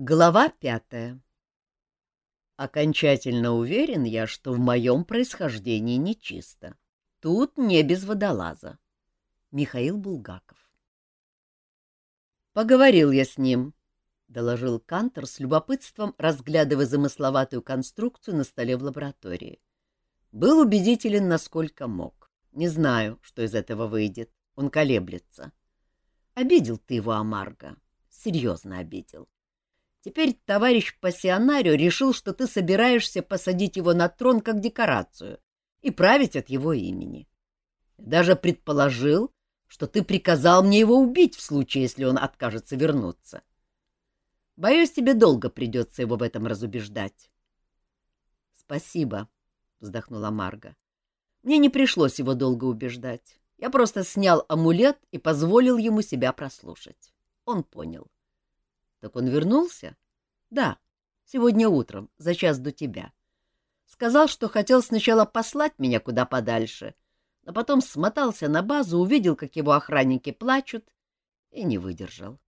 Глава пятая Окончательно уверен я, что в моем происхождении нечисто. Тут не без водолаза. Михаил Булгаков Поговорил я с ним, — доложил Кантор с любопытством, разглядывая замысловатую конструкцию на столе в лаборатории. Был убедителен, насколько мог. Не знаю, что из этого выйдет. Он колеблется. Обидел ты его, Амарго. Серьезно обидел. Теперь товарищ пассионарио решил, что ты собираешься посадить его на трон как декорацию и править от его имени. Даже предположил, что ты приказал мне его убить в случае, если он откажется вернуться. Боюсь, тебе долго придется его в этом разубеждать. — Спасибо, — вздохнула Марга. — Мне не пришлось его долго убеждать. Я просто снял амулет и позволил ему себя прослушать. Он понял. — Так он вернулся? — Да, сегодня утром, за час до тебя. Сказал, что хотел сначала послать меня куда подальше, но потом смотался на базу, увидел, как его охранники плачут, и не выдержал.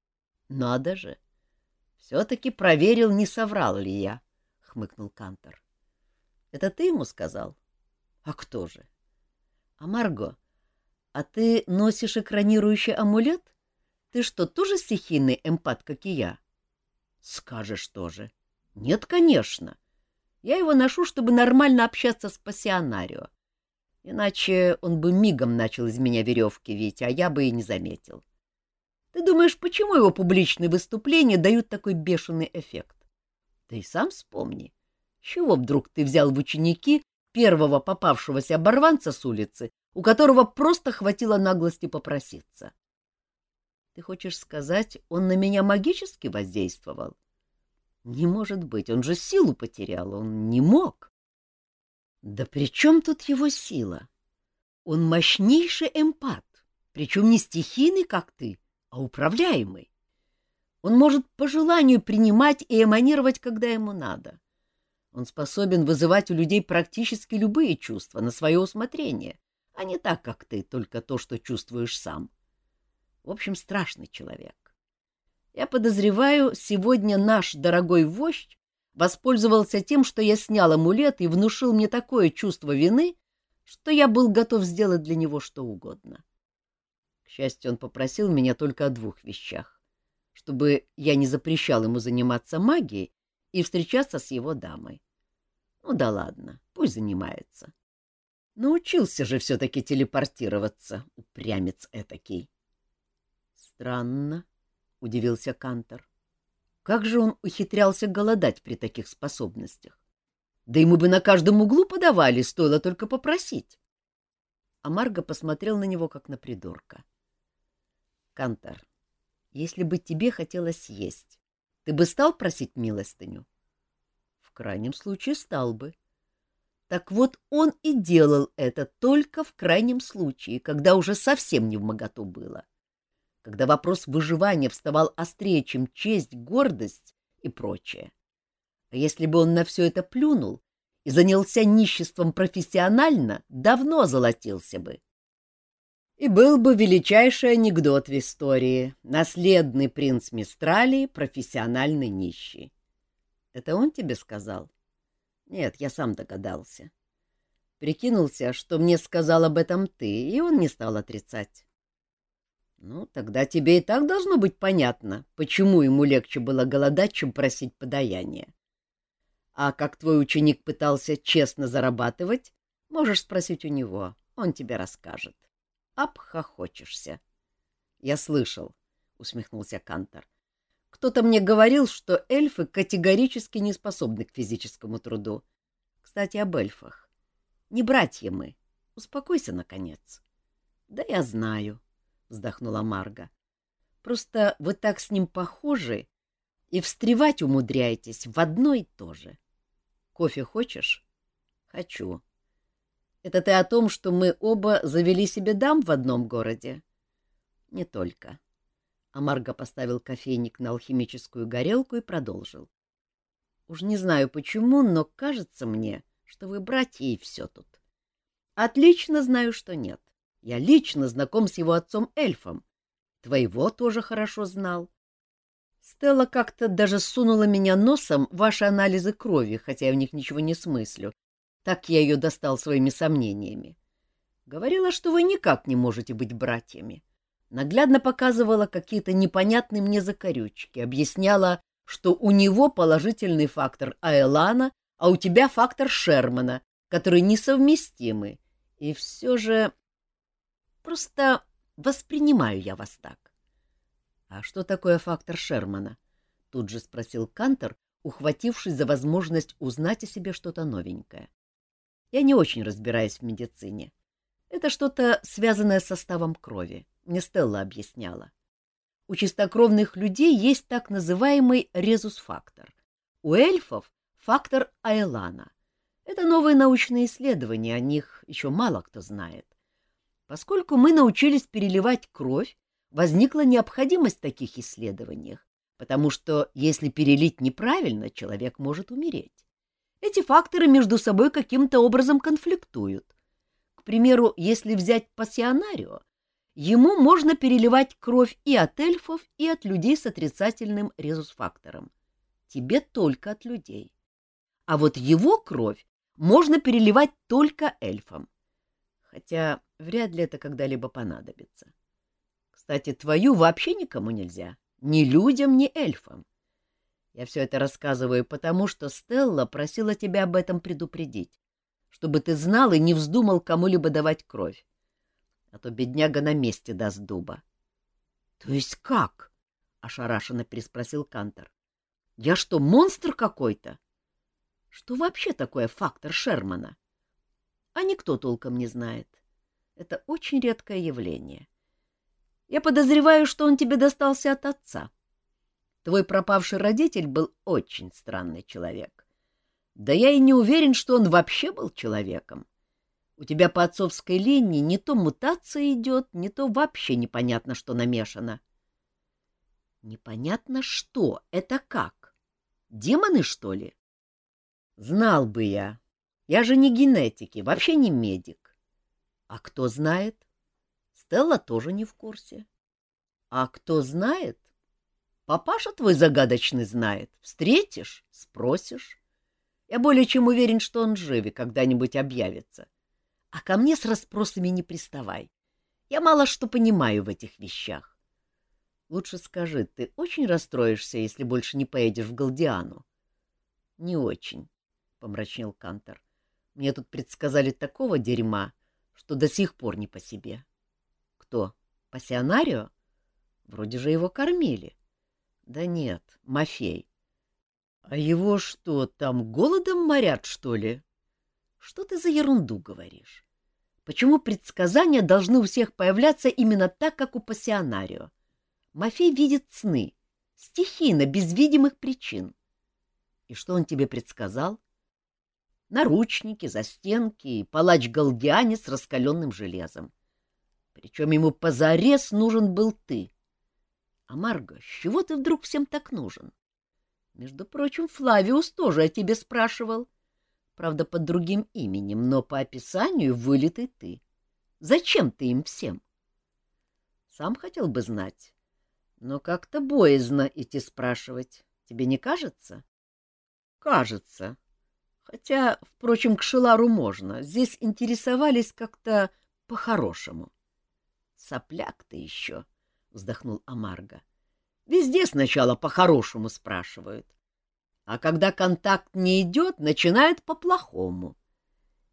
— Надо же! — все-таки проверил, не соврал ли я, — хмыкнул Кантор. — Это ты ему сказал? — А кто же? — А Марго, а ты носишь экранирующий амулет? Ты что, тоже стихийный эмпат, как и я? — Скажешь тоже. — Нет, конечно. Я его ношу, чтобы нормально общаться с пассионарио. Иначе он бы мигом начал из меня веревки вить, а я бы и не заметил. Ты думаешь, почему его публичные выступления дают такой бешеный эффект? Да и сам вспомни. Чего вдруг ты взял в ученики первого попавшегося оборванца с улицы, у которого просто хватило наглости попроситься? Ты хочешь сказать, он на меня магически воздействовал? Не может быть, он же силу потерял, он не мог. Да при чем тут его сила? Он мощнейший эмпат, причем не стихийный, как ты, а управляемый. Он может по желанию принимать и эманировать, когда ему надо. Он способен вызывать у людей практически любые чувства на свое усмотрение, а не так, как ты, только то, что чувствуешь сам. В общем, страшный человек. Я подозреваю, сегодня наш дорогой вождь воспользовался тем, что я снял амулет и внушил мне такое чувство вины, что я был готов сделать для него что угодно счастью, он попросил меня только о двух вещах. Чтобы я не запрещал ему заниматься магией и встречаться с его дамой. Ну да ладно, пусть занимается. Научился же все-таки телепортироваться, упрямец этакий. Странно, — удивился Кантор. Как же он ухитрялся голодать при таких способностях? Да ему бы на каждом углу подавали, стоило только попросить. А Марго посмотрел на него, как на придурка. Кантор, если бы тебе хотелось есть, ты бы стал просить милостыню? В крайнем случае стал бы. Так вот он и делал это только в крайнем случае, когда уже совсем не в моготу было. Когда вопрос выживания вставал острее, чем честь, гордость и прочее. А если бы он на все это плюнул и занялся ниществом профессионально, давно золотился бы. И был бы величайший анекдот в истории. Наследный принц Мистралии, профессиональный нищий. Это он тебе сказал? Нет, я сам догадался. Прикинулся, что мне сказал об этом ты, и он не стал отрицать. Ну, тогда тебе и так должно быть понятно, почему ему легче было голодать, чем просить подаяние. А как твой ученик пытался честно зарабатывать, можешь спросить у него, он тебе расскажет обхохочешься. — Я слышал, — усмехнулся Кантор. — Кто-то мне говорил, что эльфы категорически не способны к физическому труду. Кстати, об эльфах. Не братья мы. Успокойся, наконец. — Да я знаю, — вздохнула Марга. — Просто вы так с ним похожи и встревать умудряетесь в одно и то же. Кофе хочешь? — Хочу. Это ты о том, что мы оба завели себе дам в одном городе? — Не только. А Марго поставил кофейник на алхимическую горелку и продолжил. — Уж не знаю почему, но кажется мне, что вы братья и все тут. Отлично знаю, что нет. Я лично знаком с его отцом-эльфом. Твоего тоже хорошо знал. Стелла как-то даже сунула меня носом ваши анализы крови, хотя я в них ничего не смыслю. Так я ее достал своими сомнениями. Говорила, что вы никак не можете быть братьями. Наглядно показывала какие-то непонятные мне закорючки, объясняла, что у него положительный фактор Аэлана, а у тебя фактор Шермана, которые несовместимы. И все же... Просто воспринимаю я вас так. «А что такое фактор Шермана?» — тут же спросил Кантер, ухватившись за возможность узнать о себе что-то новенькое. «Я не очень разбираюсь в медицине. Это что-то связанное с составом крови, мне Стелла объясняла. У чистокровных людей есть так называемый резус-фактор. У эльфов — фактор Айлана. Это новые научные исследования, о них еще мало кто знает. Поскольку мы научились переливать кровь, возникла необходимость в таких исследованиях, потому что если перелить неправильно, человек может умереть. Эти факторы между собой каким-то образом конфликтуют. К примеру, если взять пассионарио, ему можно переливать кровь и от эльфов, и от людей с отрицательным резус-фактором. Тебе только от людей. А вот его кровь можно переливать только эльфам. Хотя вряд ли это когда-либо понадобится. Кстати, твою вообще никому нельзя. Ни людям, ни эльфам. Я все это рассказываю потому, что Стелла просила тебя об этом предупредить, чтобы ты знал и не вздумал кому-либо давать кровь. А то бедняга на месте даст дуба. — То есть как? — ошарашенно переспросил Кантор. — Я что, монстр какой-то? Что вообще такое фактор Шермана? А никто толком не знает. Это очень редкое явление. Я подозреваю, что он тебе достался от отца. Твой пропавший родитель был очень странный человек. Да я и не уверен, что он вообще был человеком. У тебя по отцовской линии не то мутация идет, не то вообще непонятно, что намешано. Непонятно что? Это как? Демоны, что ли? Знал бы я. Я же не генетики, вообще не медик. А кто знает? Стелла тоже не в курсе. А кто знает? Папаша твой загадочный знает. Встретишь — спросишь. Я более чем уверен, что он жив и когда-нибудь объявится. А ко мне с расспросами не приставай. Я мало что понимаю в этих вещах. Лучше скажи, ты очень расстроишься, если больше не поедешь в Галдиану? — Не очень, — помрачнел Кантор. — Мне тут предсказали такого дерьма, что до сих пор не по себе. — кто? Пассионарио? Вроде же его кормили. Да нет, Мафей. А его что, там голодом морят, что ли? Что ты за ерунду говоришь? Почему предсказания должны у всех появляться именно так, как у пассионарио? Мафей видит сны, стихийно, без видимых причин. И что он тебе предсказал? Наручники, застенки и палач-галдиане с раскаленным железом. Причем ему позарез нужен был ты. А, Марго, с чего ты вдруг всем так нужен? Между прочим, Флавиус тоже о тебе спрашивал. Правда, под другим именем, но по описанию вылитый ты. Зачем ты им всем? Сам хотел бы знать. Но как-то боязно идти спрашивать. Тебе не кажется? Кажется. Хотя, впрочем, к Шилару можно. Здесь интересовались как-то по-хорошему. Сопляк ты еще, — вздохнул Амарго. Везде сначала по-хорошему спрашивают. А когда контакт не идет, начинают по-плохому.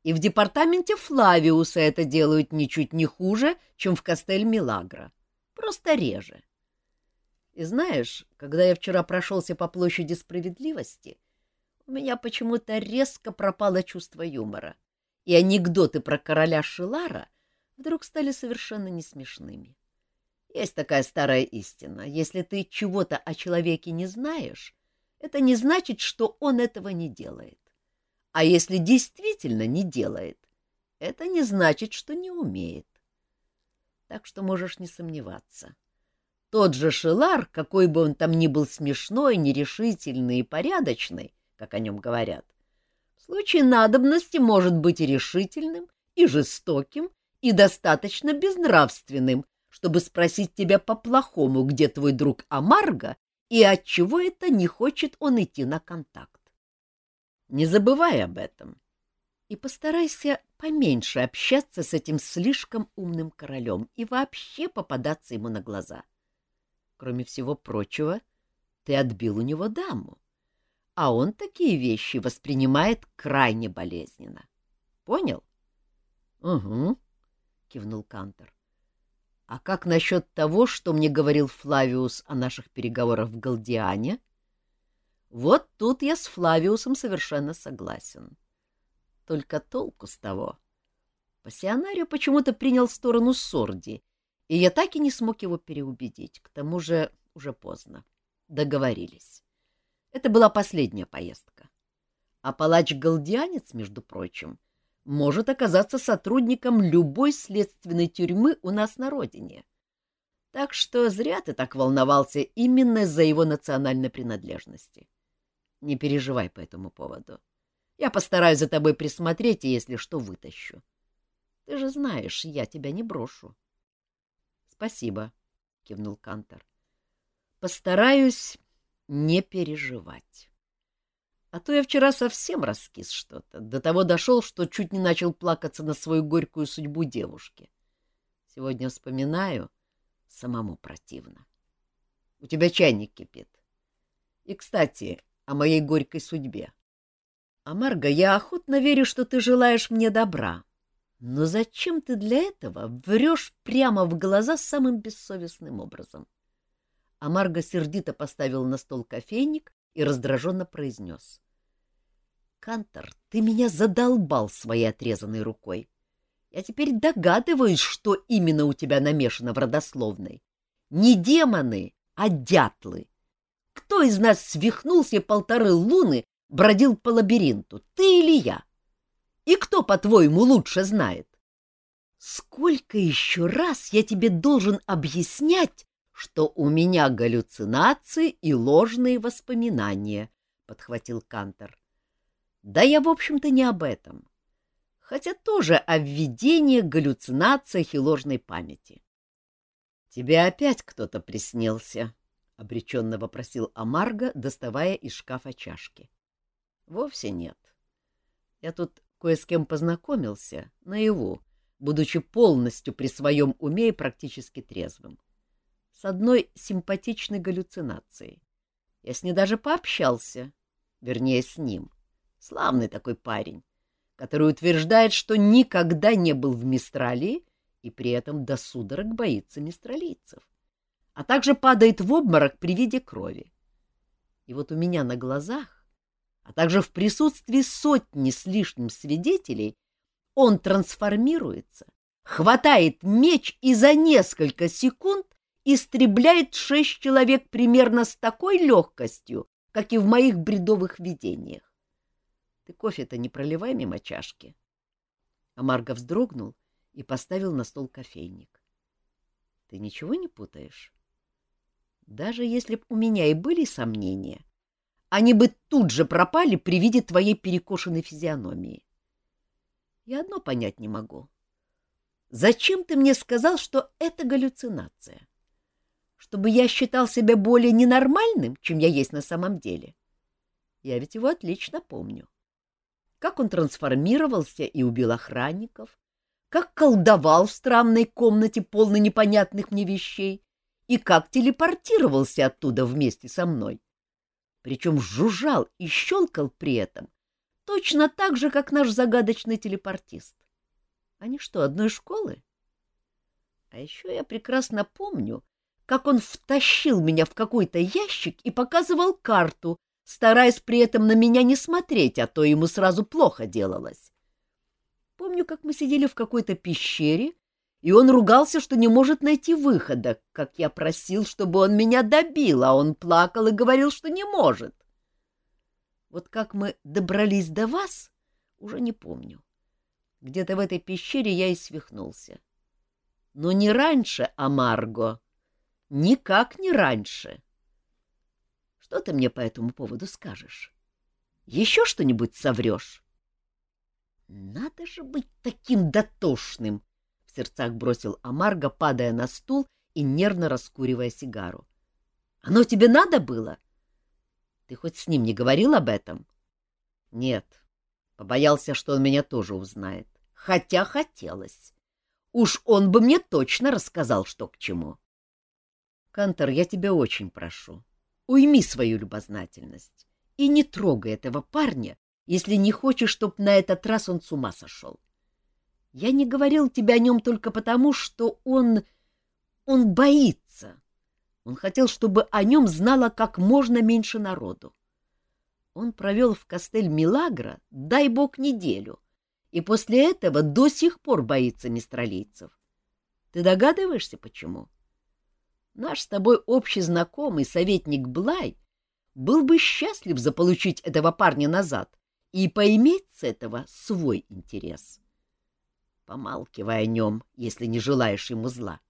И в департаменте Флавиуса это делают ничуть не хуже, чем в Кастель-Милагро. Просто реже. И знаешь, когда я вчера прошелся по площади справедливости, у меня почему-то резко пропало чувство юмора. И анекдоты про короля Шилара вдруг стали совершенно не смешными. Есть такая старая истина. Если ты чего-то о человеке не знаешь, это не значит, что он этого не делает. А если действительно не делает, это не значит, что не умеет. Так что можешь не сомневаться. Тот же Шелар, какой бы он там ни был смешной, нерешительный и порядочный, как о нем говорят, в случае надобности может быть решительным, и жестоким, и достаточно безнравственным, чтобы спросить тебя по-плохому, где твой друг Амарго и от чего это не хочет он идти на контакт. Не забывай об этом. И постарайся поменьше общаться с этим слишком умным королем и вообще попадаться ему на глаза. Кроме всего прочего, ты отбил у него даму, а он такие вещи воспринимает крайне болезненно. Понял? — Угу, — кивнул Кантор. — А как насчет того, что мне говорил Флавиус о наших переговорах в Галдиане? Вот тут я с Флавиусом совершенно согласен. Только толку с того. Пассионарио почему-то принял сторону Сорди, и я так и не смог его переубедить. К тому же уже поздно. Договорились. Это была последняя поездка. А палач-галдианец, между прочим, — может оказаться сотрудником любой следственной тюрьмы у нас на родине. Так что зря ты так волновался именно из-за его национальной принадлежности. Не переживай по этому поводу. Я постараюсь за тобой присмотреть и, если что, вытащу. Ты же знаешь, я тебя не брошу. — Спасибо, — кивнул Кантор. — Постараюсь не переживать. А то я вчера совсем раскис что-то. До того дошел, что чуть не начал плакаться на свою горькую судьбу девушки. Сегодня вспоминаю, самому противно. У тебя чайник кипит. И, кстати, о моей горькой судьбе. А, Марга, я охотно верю, что ты желаешь мне добра. Но зачем ты для этого врешь прямо в глаза самым бессовестным образом? А Марга сердито поставил на стол кофейник и раздраженно произнес. — Кантор, ты меня задолбал своей отрезанной рукой. Я теперь догадываюсь, что именно у тебя намешано в родословной. Не демоны, а дятлы. Кто из нас свихнулся полторы луны, бродил по лабиринту, ты или я? И кто, по-твоему, лучше знает? Сколько еще раз я тебе должен объяснять, что у меня галлюцинации и ложные воспоминания, — подхватил Кантор. — Да я, в общем-то, не об этом. Хотя тоже о введении, галлюцинациях и ложной памяти. — Тебе опять кто-то приснился? — обреченно вопросил Амарго, доставая из шкафа чашки. — Вовсе нет. Я тут кое с кем познакомился, наяву, будучи полностью при своем уме и практически трезвым с одной симпатичной галлюцинацией. Я с ней даже пообщался, вернее, с ним. Славный такой парень, который утверждает, что никогда не был в Мистралии и при этом до судорог боится мистралийцев, а также падает в обморок при виде крови. И вот у меня на глазах, а также в присутствии сотни с лишним свидетелей, он трансформируется, хватает меч и за несколько секунд истребляет шесть человек примерно с такой легкостью, как и в моих бредовых видениях. Ты кофе-то не проливай мимо чашки. А Марго вздрогнул и поставил на стол кофейник. Ты ничего не путаешь? Даже если б у меня и были сомнения, они бы тут же пропали при виде твоей перекошенной физиономии. Я одно понять не могу. Зачем ты мне сказал, что это галлюцинация? Чтобы я считал себя более ненормальным, чем я есть на самом деле. Я ведь его отлично помню. Как он трансформировался и убил охранников, как колдовал в странной комнате, полной непонятных мне вещей, и как телепортировался оттуда вместе со мной. Причем жужжал и щелкал при этом, точно так же, как наш загадочный телепортист. Они что, одной школы? А еще я прекрасно помню, как он втащил меня в какой-то ящик и показывал карту, стараясь при этом на меня не смотреть, а то ему сразу плохо делалось. Помню, как мы сидели в какой-то пещере, и он ругался, что не может найти выхода, как я просил, чтобы он меня добил, а он плакал и говорил, что не может. Вот как мы добрались до вас, уже не помню. Где-то в этой пещере я и свихнулся. Но не раньше, а Марго, Никак не раньше. Что ты мне по этому поводу скажешь? Еще что-нибудь соврешь? Надо же быть таким дотошным! В сердцах бросил Амарго, падая на стул и нервно раскуривая сигару. Оно тебе надо было? Ты хоть с ним не говорил об этом? Нет. Побоялся, что он меня тоже узнает. Хотя хотелось. Уж он бы мне точно рассказал, что к чему. Кантор, я тебя очень прошу, уйми свою любознательность и не трогай этого парня, если не хочешь, чтоб на этот раз он с ума сошел. Я не говорил тебе о нем только потому, что он... он боится. Он хотел, чтобы о нем знало как можно меньше народу. Он провел в Костель Милагра, дай бог, неделю, и после этого до сих пор боится мистралийцев. Ты догадываешься, почему? Наш с тобой общий знакомый, советник Блай, был бы счастлив заполучить этого парня назад и поиметь с этого свой интерес. Помалкивай о нем, если не желаешь ему зла.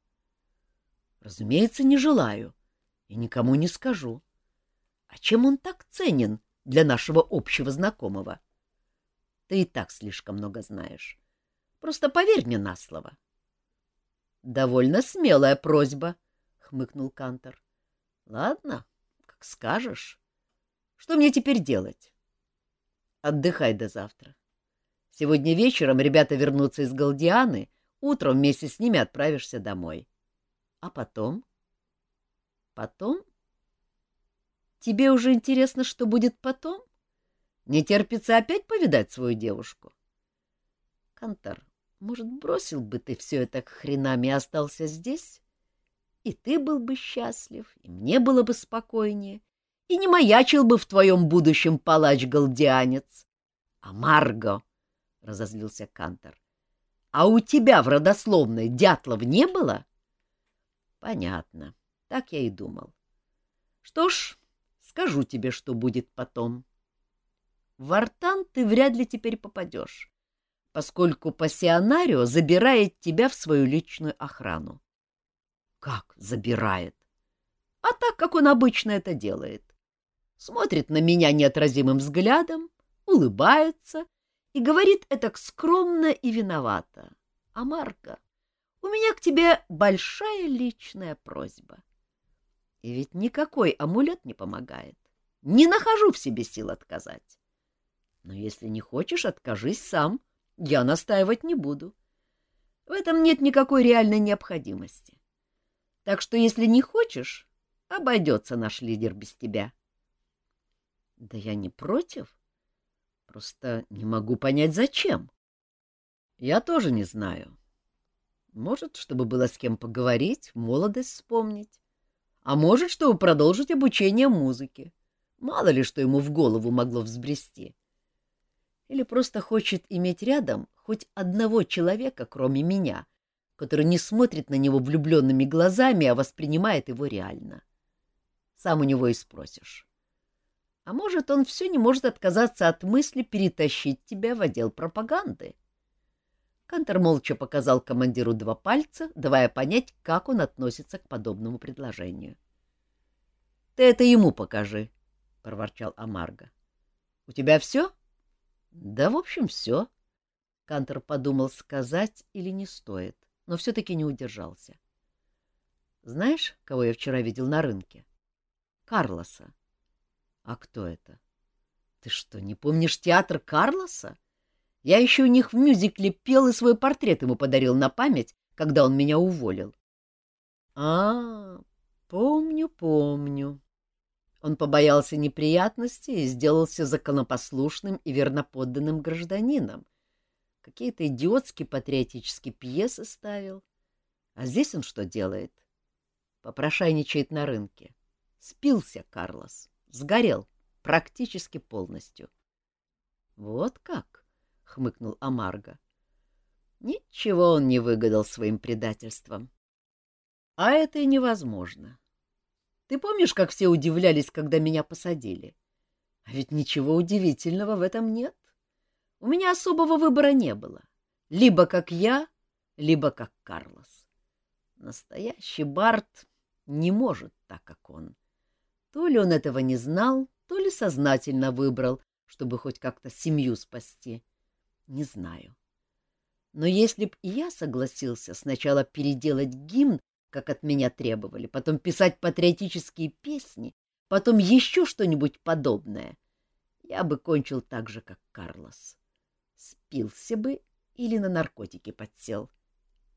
Разумеется, не желаю и никому не скажу. А чем он так ценен для нашего общего знакомого? Ты и так слишком много знаешь. Просто поверь мне на слово. — Довольно смелая просьба, — хмыкнул Кантор. — Ладно, как скажешь. Что мне теперь делать? — Отдыхай до завтра. Сегодня вечером ребята вернутся из Галдианы, утром вместе с ними отправишься домой. А потом? Потом? Тебе уже интересно, что будет потом? Не терпится опять повидать свою девушку? Кантар, может, бросил бы ты все это к хренам и остался здесь? И ты был бы счастлив, и мне было бы спокойнее, и не маячил бы в твоем будущем палач-галдианец. А Марго — разозлился Кантор. — А у тебя в родословной дятлов не было? — Понятно. Так я и думал. Что ж, скажу тебе, что будет потом. В Артан ты вряд ли теперь попадешь, поскольку пассионарио забирает тебя в свою личную охрану. — Как забирает? — А так, как он обычно это делает. Смотрит на меня неотразимым взглядом, улыбается и говорит это скромно и виновато. А Марка, у меня к тебе большая личная просьба. И ведь никакой амулет не помогает. Не нахожу в себе сил отказать. Но если не хочешь, откажись сам. Я настаивать не буду. В этом нет никакой реальной необходимости. Так что, если не хочешь, обойдется наш лидер без тебя. — Да я не против, Просто не могу понять, зачем. Я тоже не знаю. Может, чтобы было с кем поговорить, молодость вспомнить. А может, чтобы продолжить обучение музыке. Мало ли, что ему в голову могло взбрести. Или просто хочет иметь рядом хоть одного человека, кроме меня, который не смотрит на него влюбленными глазами, а воспринимает его реально. Сам у него и спросишь. А может, он все не может отказаться от мысли перетащить тебя в отдел пропаганды. Кантор молча показал командиру два пальца, давая понять, как он относится к подобному предложению. — Ты это ему покажи, — проворчал Амарго. — У тебя все? — Да, в общем, все. Кантор подумал, сказать или не стоит, но все-таки не удержался. — Знаешь, кого я вчера видел на рынке? — Карлоса. А кто это? Ты что, не помнишь театр Карлоса? Я еще у них в мюзикле пел и свой портрет ему подарил на память, когда он меня уволил. А, помню, помню. Он побоялся неприятностей и сделался законопослушным и верноподданным гражданином. Какие-то идиотские патриотические пьесы ставил. А здесь он что делает? Попрошайничает на рынке. Спился Карлос. Сгорел практически полностью. — Вот как? — хмыкнул Амарго. Ничего он не выгадал своим предательством. А это и невозможно. Ты помнишь, как все удивлялись, когда меня посадили? А ведь ничего удивительного в этом нет. У меня особого выбора не было. Либо как я, либо как Карлос. Настоящий Барт не может так, как он. — то ли он этого не знал, то ли сознательно выбрал, чтобы хоть как-то семью спасти. Не знаю. Но если б и я согласился сначала переделать гимн как от меня требовали, потом писать патриотические песни, потом еще что-нибудь подобное, я бы кончил так же, как Карлос. Спился бы или на наркотики подсел,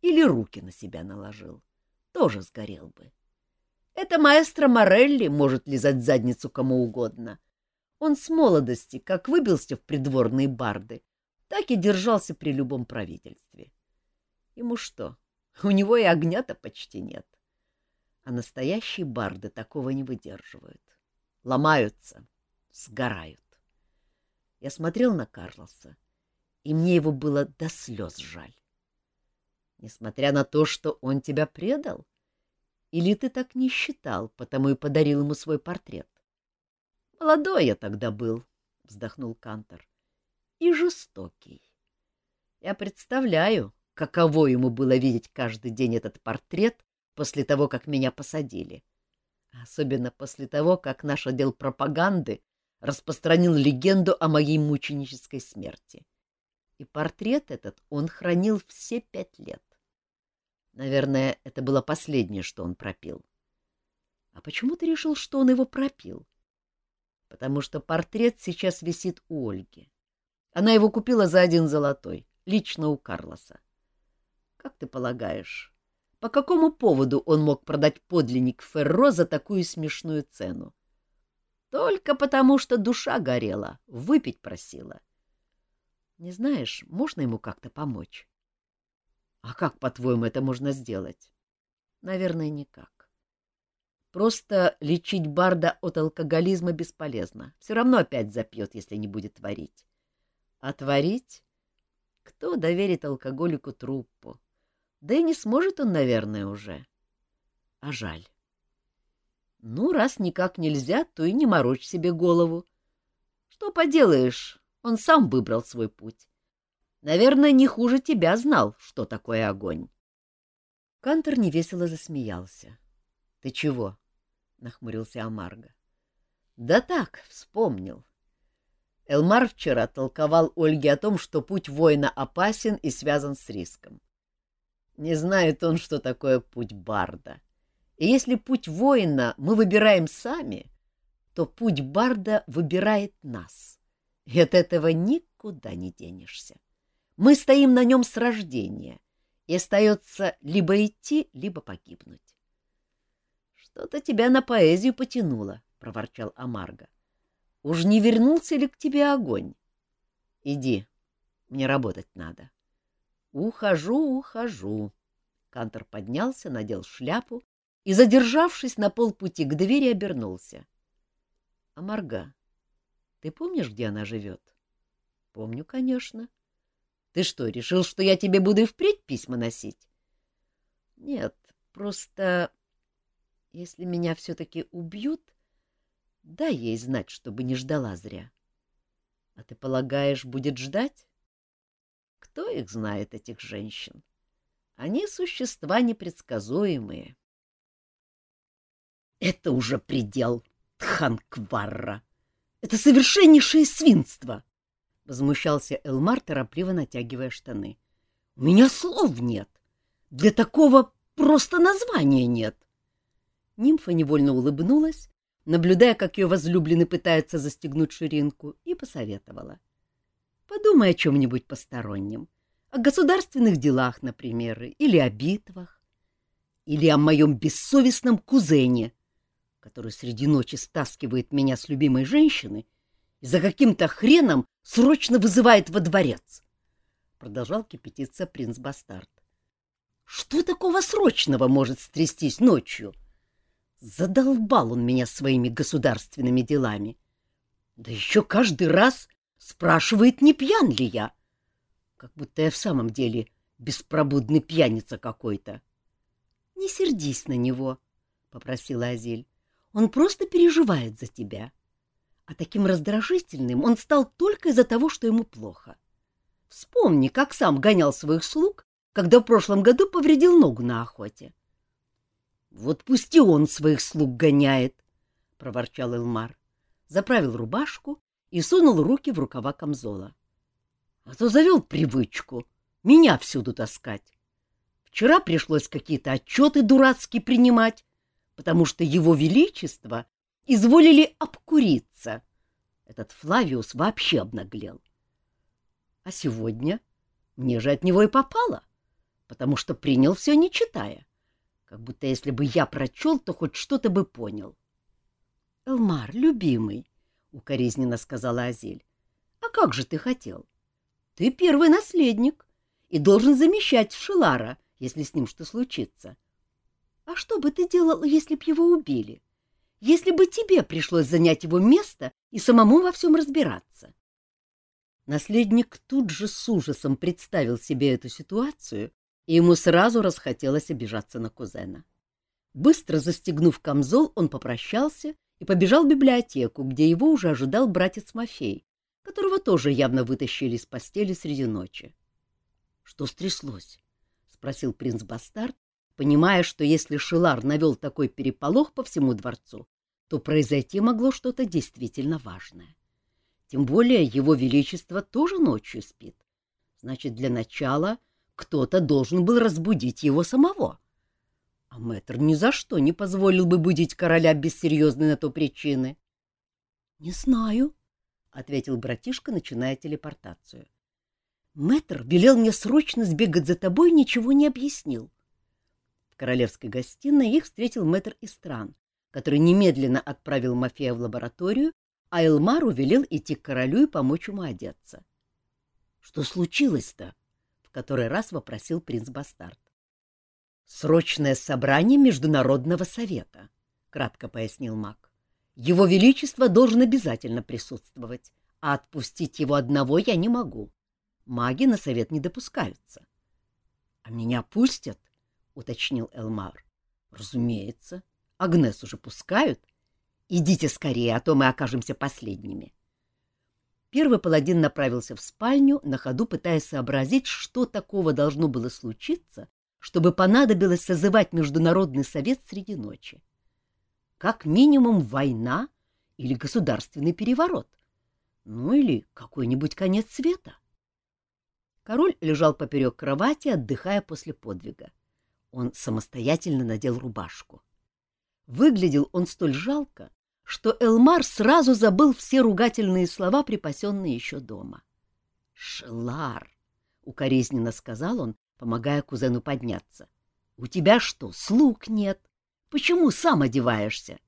или руки на себя наложил. Тоже сгорел бы. Это маэстро Морелли может лизать задницу кому угодно. Он с молодости, как выбился в придворные барды, так и держался при любом правительстве. Ему что, у него и огня-то почти нет. А настоящие барды такого не выдерживают. Ломаются, сгорают. Я смотрел на Карлоса, и мне его было до слез жаль. Несмотря на то, что он тебя предал? Или ты так не считал, потому и подарил ему свой портрет? — Молодой я тогда был, — вздохнул Кантор, — и жестокий. Я представляю, каково ему было видеть каждый день этот портрет после того, как меня посадили. Особенно после того, как наш отдел пропаганды распространил легенду о моей мученической смерти. И портрет этот он хранил все пять лет. Наверное, это было последнее, что он пропил. А почему ты решил, что он его пропил? Потому что портрет сейчас висит у Ольги. Она его купила за один золотой, лично у Карлоса. Как ты полагаешь, по какому поводу он мог продать подлинник Ферро за такую смешную цену? Только потому, что душа горела, выпить просила. Не знаешь, можно ему как-то помочь? А как, по-твоему, это можно сделать? Наверное, никак. Просто лечить Барда от алкоголизма бесполезно. Все равно опять запьет, если не будет творить. А творить? Кто доверит алкоголику труппу? Да и не сможет он, наверное, уже. А жаль. Ну, раз никак нельзя, то и не морочь себе голову. Что поделаешь, он сам выбрал свой путь. Наверное, не хуже тебя знал, что такое огонь. Кантор невесело засмеялся. — Ты чего? — нахмурился Амарго. — Да так, вспомнил. Элмар вчера толковал Ольге о том, что путь воина опасен и связан с риском. Не знает он, что такое путь барда. И если путь воина мы выбираем сами, то путь барда выбирает нас. И от этого никуда не денешься. Мы стоим на нем с рождения, и остается либо идти, либо погибнуть. — Что-то тебя на поэзию потянуло, — проворчал Амарго. — Уж не вернулся ли к тебе огонь? — Иди, мне работать надо. — Ухожу, ухожу. Кантор поднялся, надел шляпу и, задержавшись на полпути к двери, обернулся. — А Марга, ты помнишь, где она живет? — Помню, конечно. — Ты что, решил, что я тебе буду и впредь письма носить? — Нет, просто если меня все-таки убьют, дай ей знать, чтобы не ждала зря. — А ты полагаешь, будет ждать? Кто их знает, этих женщин? Они существа непредсказуемые. Это уже предел, Тханкварра. Это совершеннейшее свинство! Возмущался Элмар, торопливо натягивая штаны. У меня слов нет. Для такого просто названия нет. Нимфа невольно улыбнулась, наблюдая, как ее возлюбленный пытается застегнуть ширинку, и посоветовала. — Подумай о чем-нибудь постороннем. О государственных делах, например, или о битвах. Или о моем бессовестном кузене, который среди ночи стаскивает меня с любимой женщины и за каким-то хреном срочно вызывает во дворец. Продолжал кипятиться принц-бастард. Что такого срочного может стрястись ночью? Задолбал он меня своими государственными делами. Да еще каждый раз Спрашивает, не пьян ли я. Как будто я в самом деле беспробудный пьяница какой-то. — Не сердись на него, — попросила Азель. — Он просто переживает за тебя. А таким раздражительным он стал только из-за того, что ему плохо. Вспомни, как сам гонял своих слуг, когда в прошлом году повредил ногу на охоте. — Вот пусть и он своих слуг гоняет, — проворчал Элмар. Заправил рубашку и сунул руки в рукава камзола. А то завел привычку меня всюду таскать. Вчера пришлось какие-то отчеты дурацкие принимать, потому что его величество изволили обкуриться. Этот Флавиус вообще обнаглел. А сегодня мне же от него и попало, потому что принял все не читая. Как будто если бы я прочел, то хоть что-то бы понял. — Элмар, любимый, — укоризненно сказала Азель, — а как же ты хотел? Ты первый наследник и должен замещать Шилара, если с ним что случится. А что бы ты делал, если б его убили? Если бы тебе пришлось занять его место и самому во всем разбираться? Наследник тут же с ужасом представил себе эту ситуацию, и ему сразу расхотелось обижаться на кузена. Быстро застегнув камзол, он попрощался и побежал в библиотеку, где его уже ожидал братец Мафей, которого тоже явно вытащили из постели среди ночи. — Что стряслось? — спросил принц Бастард, понимая, что если Шилар навел такой переполох по всему дворцу, то произойти могло что-то действительно важное. Тем более его величество тоже ночью спит. Значит, для начала кто-то должен был разбудить его самого. А мэтр ни за что не позволил бы будить короля без серьезной на то причины. — Не знаю, — ответил братишка, начиная телепортацию. — Мэтр велел мне срочно сбегать за тобой и ничего не объяснил. Королевской гостиной их встретил мэтр Истран, который немедленно отправил Мафея в лабораторию, а Элмару велел идти к королю и помочь ему одеться. — Что случилось-то? — в который раз вопросил принц Бастард. — Срочное собрание Международного совета, — кратко пояснил маг. — Его Величество должен обязательно присутствовать, а отпустить его одного я не могу. Маги на совет не допускаются. — А меня пустят? — уточнил Элмар. — Разумеется. Агнес уже пускают. Идите скорее, а то мы окажемся последними. Первый паладин направился в спальню, на ходу пытаясь сообразить, что такого должно было случиться, чтобы понадобилось созывать Международный совет среди ночи. Как минимум война или государственный переворот. Ну или какой-нибудь конец света. Король лежал поперек кровати, отдыхая после подвига. Он самостоятельно надел рубашку. Выглядел он столь жалко, что Элмар сразу забыл все ругательные слова, припасенные еще дома. — Шелар! — укоризненно сказал он, помогая кузену подняться. — У тебя что, слуг нет? Почему сам одеваешься?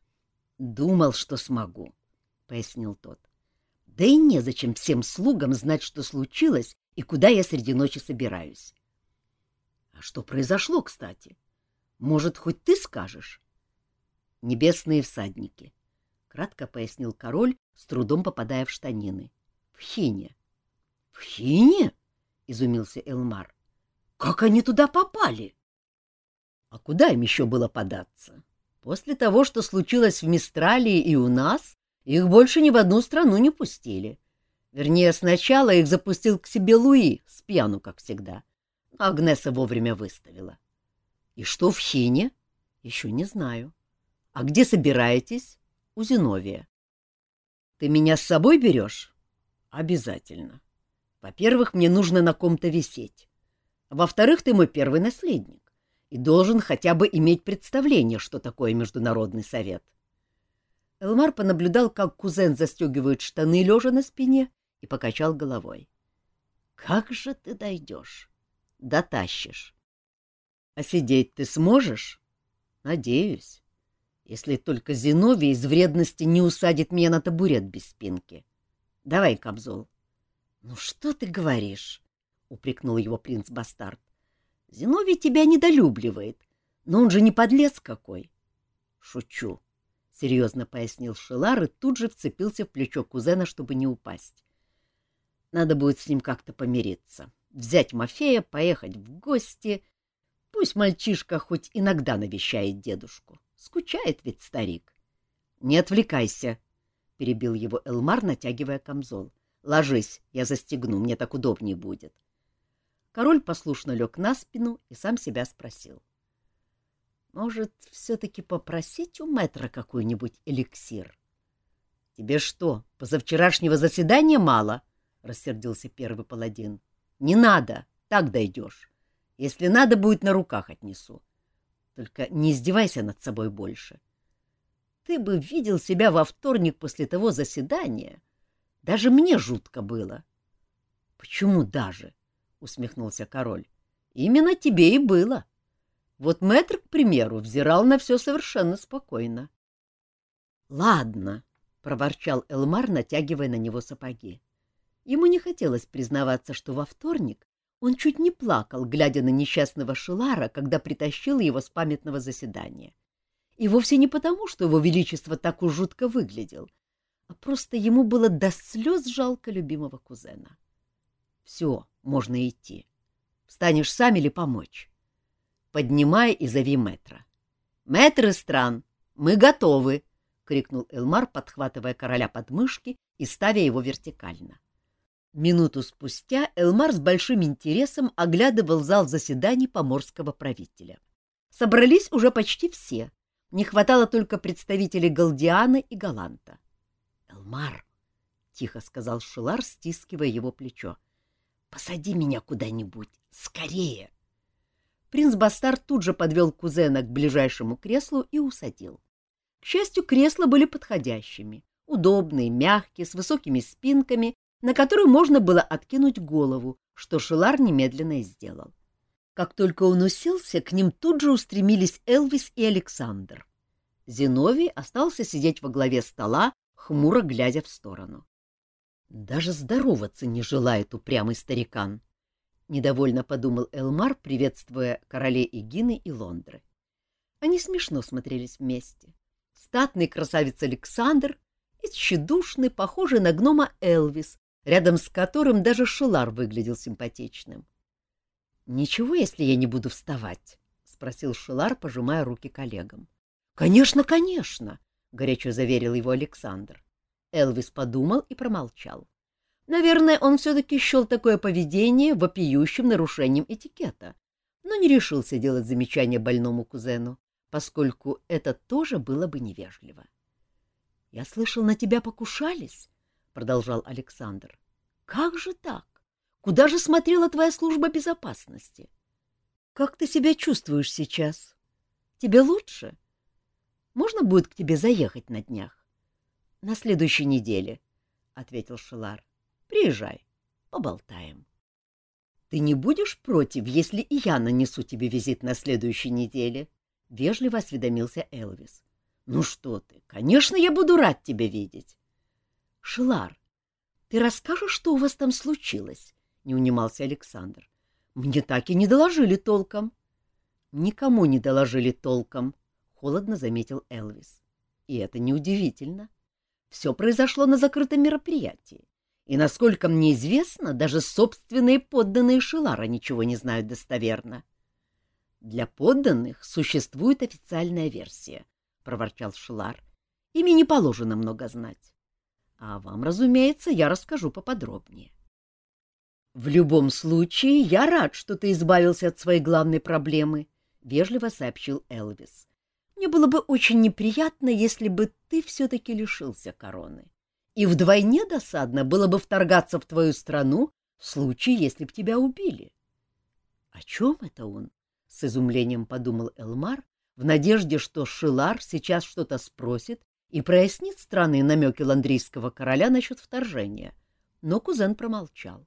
— Думал, что смогу, — пояснил тот. — Да и незачем всем слугам знать, что случилось и куда я среди ночи собираюсь. — А что произошло, кстати? Может, хоть ты скажешь? небесные всадники, — кратко пояснил король, с трудом попадая в штанины. — В Хине. — В Хине? — изумился Элмар. — Как они туда попали? — А куда им еще было податься? После того, что случилось в Мистралии и у нас, их больше ни в одну страну не пустили. Вернее, сначала их запустил к себе Луи, с пьяну, как всегда. Агнеса вовремя выставила. И что в Хине? Еще не знаю. — а где собираетесь? У Зиновия. Ты меня с собой берешь? Обязательно. Во-первых, мне нужно на ком-то висеть. Во-вторых, ты мой первый наследник и должен хотя бы иметь представление, что такое Международный совет. Элмар понаблюдал, как кузен застегивает штаны лежа на спине, и покачал головой. — Как же ты дойдешь? Дотащишь. — А сидеть ты сможешь? — Надеюсь если только Зиновий из вредности не усадит меня на табурет без спинки. Давай, Кобзол. — Ну что ты говоришь? — упрекнул его принц-бастард. — Зиновий тебя недолюбливает, но он же не подлец какой. — Шучу, — серьезно пояснил Шелар и тут же вцепился в плечо кузена, чтобы не упасть. Надо будет с ним как-то помириться, взять Мафея, поехать в гости. Пусть мальчишка хоть иногда навещает дедушку. Скучает ведь старик. — Не отвлекайся, — перебил его Элмар, натягивая камзол. — Ложись, я застегну, мне так удобнее будет. Король послушно лег на спину и сам себя спросил. — Может, все-таки попросить у мэтра какой-нибудь эликсир? — Тебе что, позавчерашнего заседания мало? — рассердился первый паладин. — Не надо, так дойдешь. Если надо будет, на руках отнесу. Только не издевайся над собой больше. Ты бы видел себя во вторник после того заседания. Даже мне жутко было. — Почему даже? — усмехнулся король. — Именно тебе и было. Вот мэтр, к примеру, взирал на все совершенно спокойно. — Ладно, — проворчал Элмар, натягивая на него сапоги. Ему не хотелось признаваться, что во вторник он чуть не плакал, глядя на несчастного Шилара, когда притащил его с памятного заседания. И вовсе не потому, что его величество так уж жутко выглядел, а просто ему было до слез жалко любимого кузена. Все, можно идти. Встанешь сам или помочь? Поднимай и зови мэтра. — Мэтр стран, мы готовы! — крикнул Элмар, подхватывая короля под мышки и ставя его вертикально. Минуту спустя Элмар с большим интересом оглядывал зал заседаний поморского правителя. Собрались уже почти все. Не хватало только представителей Галдиана и Галанта. — Элмар, — тихо сказал Шилар, стискивая его плечо, — посади меня куда-нибудь, скорее. Принц Бастар тут же подвел кузена к ближайшему креслу и усадил. К счастью, кресла были подходящими, удобные, мягкие, с высокими спинками на которую можно было откинуть голову, что Шилар немедленно и сделал. Как только он уселся, к ним тут же устремились Элвис и Александр. Зиновий остался сидеть во главе стола, хмуро глядя в сторону. Даже здороваться не желает упрямый старикан, — недовольно подумал Элмар, приветствуя короле Игины и Лондры. Они смешно смотрелись вместе. Статный красавец Александр и тщедушный, похожий на гнома Элвис, рядом с которым даже Шелар выглядел симпатичным. — Ничего, если я не буду вставать? — спросил Шелар, пожимая руки коллегам. — Конечно, конечно! — горячо заверил его Александр. Элвис подумал и промолчал. Наверное, он все-таки счел такое поведение вопиющим нарушением этикета, но не решился делать замечание больному кузену, поскольку это тоже было бы невежливо. — Я слышал, на тебя покушались, продолжал Александр. Как же так? Куда же смотрела твоя служба безопасности? Как ты себя чувствуешь сейчас? Тебе лучше? Можно будет к тебе заехать на днях? На следующей неделе, ответил Шилар. Приезжай, поболтаем. Ты не будешь против, если и я нанесу тебе визит на следующей неделе? Вежливо осведомился Элвис. Ну что ты, конечно, я буду рад тебя видеть. — Шилар, ты расскажешь, что у вас там случилось? — не унимался Александр. — Мне так и не доложили толком. — Никому не доложили толком, — холодно заметил Элвис. И это неудивительно. Все произошло на закрытом мероприятии. И, насколько мне известно, даже собственные подданные Шилара ничего не знают достоверно. — Для подданных существует официальная версия, — проворчал Шилар. — Ими не положено много знать. А вам, разумеется, я расскажу поподробнее. В любом случае, я рад, что ты избавился от своей главной проблемы, вежливо сообщил Элвис. Мне было бы очень неприятно, если бы ты все-таки лишился короны. И вдвойне досадно было бы вторгаться в твою страну в случае, если б тебя убили. — О чем это он? — с изумлением подумал Элмар, в надежде, что Шилар сейчас что-то спросит и прояснит странные намеки ландрийского короля насчет вторжения, но кузен промолчал.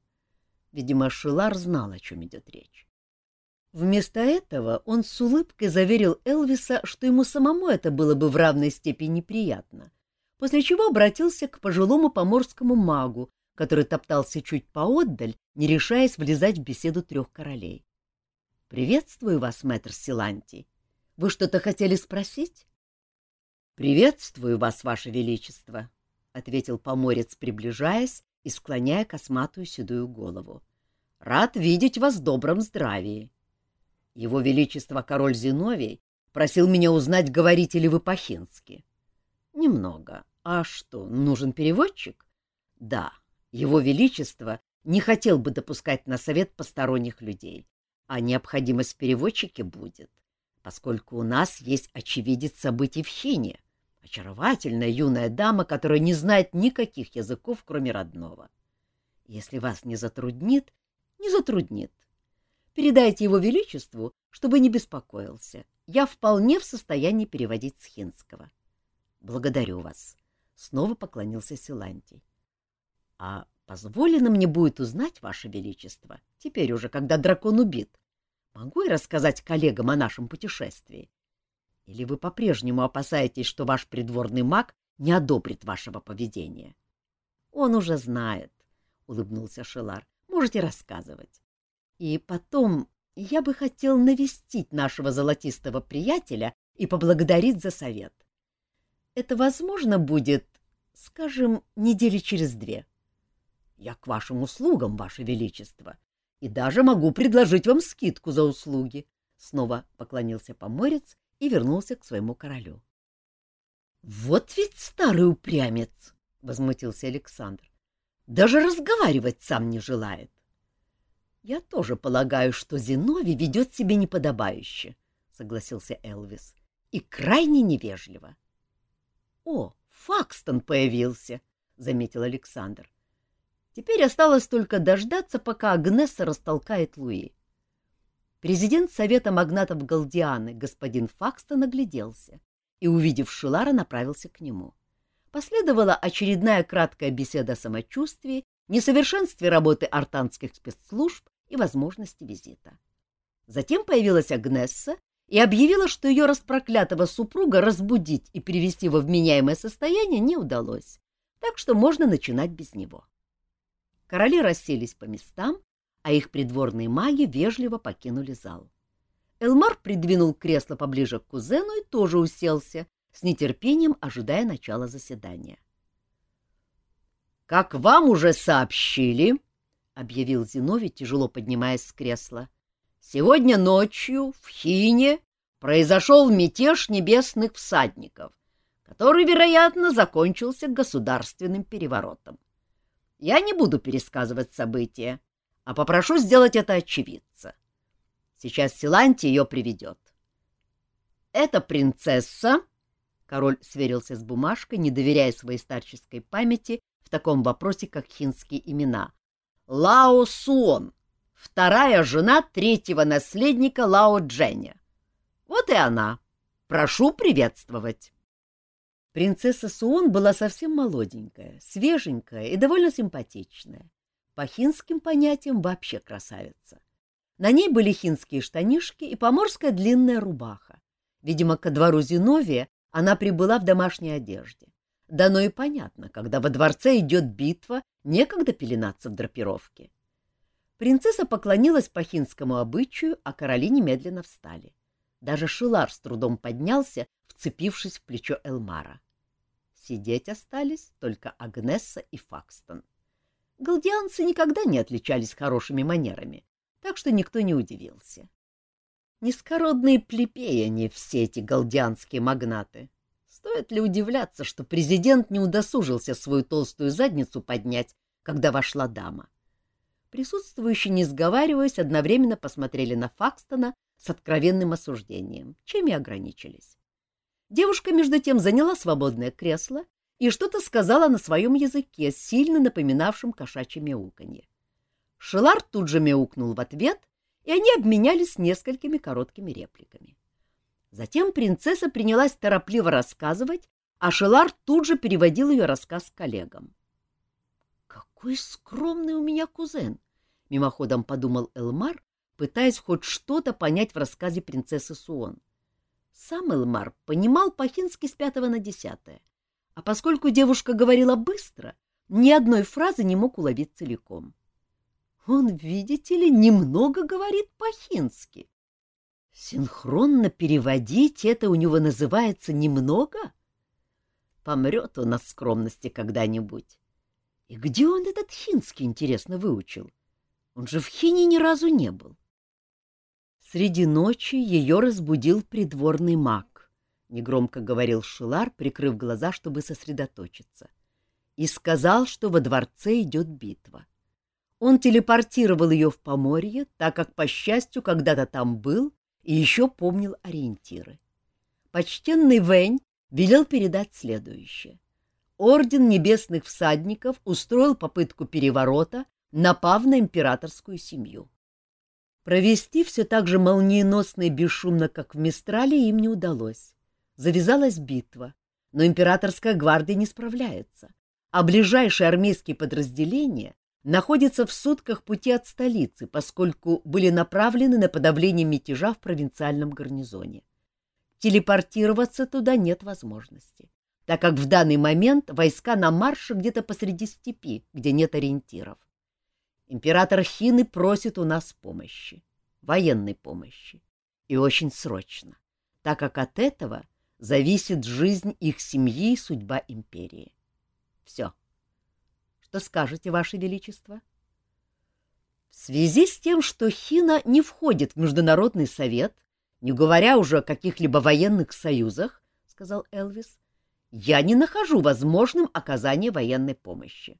Видимо, Шилар знал, о чем идет речь. Вместо этого он с улыбкой заверил Элвиса, что ему самому это было бы в равной степени приятно, после чего обратился к пожилому поморскому магу, который топтался чуть поотдаль, не решаясь влезать в беседу трех королей. — Приветствую вас, мэтр Силанти. Вы что-то хотели спросить? Приветствую вас, ваше величество, ответил поморец, приближаясь и склоняя косматую седую голову. Рад видеть вас в добром здравии. Его величество король Зиновий просил меня узнать, говорите ли вы по-хински. Немного. А что, нужен переводчик? Да. Его величество не хотел бы допускать на совет посторонних людей, а необходимость в переводчике будет, поскольку у нас есть очевидец событий в Хине, Очаровательная юная дама, которая не знает никаких языков, кроме родного. Если вас не затруднит, не затруднит. Передайте его величеству, чтобы не беспокоился. Я вполне в состоянии переводить с хинского. — Благодарю вас. Снова поклонился Силантий. — А позволено мне будет узнать, ваше величество, теперь уже, когда дракон убит, могу я рассказать коллегам о нашем путешествии? Или вы по-прежнему опасаетесь, что ваш придворный маг не одобрит вашего поведения? — Он уже знает, — улыбнулся Шелар. — Можете рассказывать. И потом я бы хотел навестить нашего золотистого приятеля и поблагодарить за совет. Это возможно будет, скажем, недели через две. Я к вашим услугам, ваше величество, и даже могу предложить вам скидку за услуги. Снова поклонился поморец и вернулся к своему королю. — Вот ведь старый упрямец! — возмутился Александр. — Даже разговаривать сам не желает. Я тоже полагаю, что Зиновий ведет себя неподобающе, — согласился Элвис, — и крайне невежливо. — О, Факстон появился, — заметил Александр. Теперь осталось только дождаться, пока Агнесса растолкает Луи. Президент Совета магнатов Галдианы, господин Факстон, огляделся и, увидев Шилара, направился к нему. Последовала очередная краткая беседа о самочувствии, несовершенстве работы артанских спецслужб и возможности визита. Затем появилась Агнесса и объявила, что ее распроклятого супруга разбудить и привести во вменяемое состояние не удалось, так что можно начинать без него. Короли расселись по местам, а их придворные маги вежливо покинули зал. Элмар придвинул кресло поближе к кузену и тоже уселся, с нетерпением ожидая начала заседания. «Как вам уже сообщили, объявил Зиновий, тяжело поднимаясь с кресла. Сегодня ночью в Хине произошел мятеж небесных всадников, который, вероятно, закончился государственным переворотом. Я не буду пересказывать события, а попрошу сделать это очевидца. Сейчас Силанти ее приведет. «Это принцесса», — король сверился с бумажкой, не доверяя своей старческой памяти в таком вопросе, как хинские имена, Лао Суон, вторая жена третьего наследника Лао Дженя. Вот и она. Прошу приветствовать. Принцесса Суон была совсем молоденькая, свеженькая и довольно симпатичная. По хинским понятиям вообще красавица. На ней были хинские штанишки и поморская длинная рубаха. Видимо, ко двору Зиновия она прибыла в домашней одежде. Да ну и понятно, когда во дворце идет битва, некогда пеленаться в драпировке. Принцесса поклонилась по хинскому обычаю, а короли немедленно встали. Даже Шилар с трудом поднялся, вцепившись в плечо Элмара. Сидеть остались только Агнесса и Факстон. Галдианцы никогда не отличались хорошими манерами, так что никто не удивился. Низкородные плебеи они все эти галдианские магнаты. Стоит ли удивляться, что президент не удосужился свою толстую задницу поднять, когда вошла дама? Присутствующие, не сговариваясь, одновременно посмотрели на Факстона с откровенным осуждением, чем и ограничились. Девушка, между тем, заняла свободное кресло и что-то сказала на своем языке, сильно напоминавшем кошачье мяуканье. Шелар тут же мяукнул в ответ, и они обменялись несколькими короткими репликами. Затем принцесса принялась торопливо рассказывать, а Шелар тут же переводил ее рассказ коллегам. «Какой скромный у меня кузен!» — мимоходом подумал Элмар, пытаясь хоть что-то понять в рассказе принцессы Суон. Сам Элмар понимал по-хински с пятого на десятое, а поскольку девушка говорила быстро, ни одной фразы не мог уловить целиком. Он, видите ли, немного говорит по-хински. Синхронно переводить это у него называется немного? Помрет он от скромности когда-нибудь. И где он этот хинский, интересно, выучил? Он же в хине ни разу не был. Среди ночи ее разбудил придворный маг, — негромко говорил Шилар, прикрыв глаза, чтобы сосредоточиться, и сказал, что во дворце идет битва. Он телепортировал ее в Поморье, так как, по счастью, когда-то там был и еще помнил ориентиры. Почтенный Вэнь велел передать следующее. Орден небесных всадников устроил попытку переворота, напав на императорскую семью. Провести все так же молниеносно и бесшумно, как в Мистрале, им не удалось. Завязалась битва, но императорская гвардия не справляется, а ближайшие армейские подразделения находятся в сутках пути от столицы, поскольку были направлены на подавление мятежа в провинциальном гарнизоне. Телепортироваться туда нет возможности, так как в данный момент войска на марше где-то посреди степи, где нет ориентиров. Император Хины просит у нас помощи, военной помощи, и очень срочно, так как от этого зависит жизнь их семьи и судьба империи. Все. Что скажете, Ваше Величество? В связи с тем, что Хина не входит в Международный совет, не говоря уже о каких-либо военных союзах, — сказал Элвис, — я не нахожу возможным оказание военной помощи.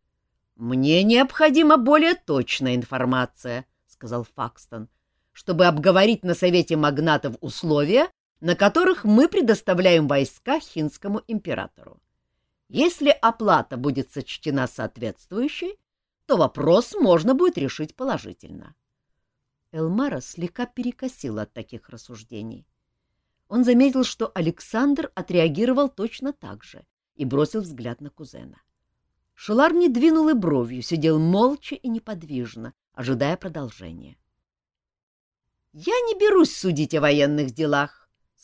— Мне необходима более точная информация, — сказал Факстон, — чтобы обговорить на Совете магнатов условия, на которых мы предоставляем войска хинскому императору. Если оплата будет сочтена соответствующей, то вопрос можно будет решить положительно. Элмара слегка перекосила от таких рассуждений. Он заметил, что Александр отреагировал точно так же и бросил взгляд на кузена. Шелар не двинул и бровью, сидел молча и неподвижно, ожидая продолжения. — Я не берусь судить о военных делах, —